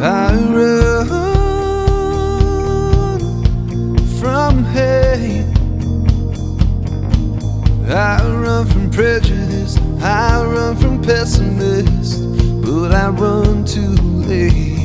I run from hate. I run from prejudice. I run from pessimists, but I run too late.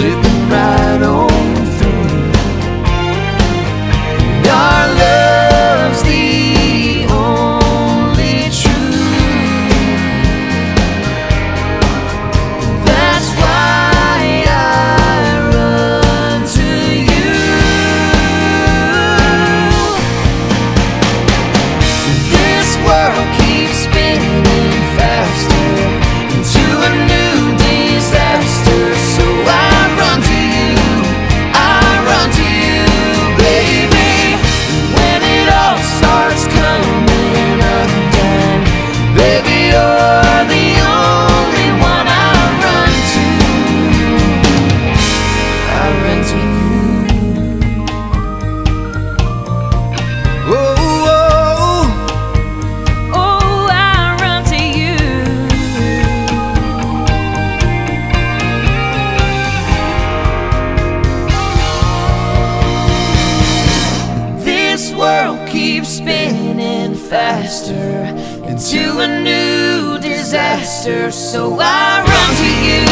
split Keep spinning faster into a new disaster. So I run to you.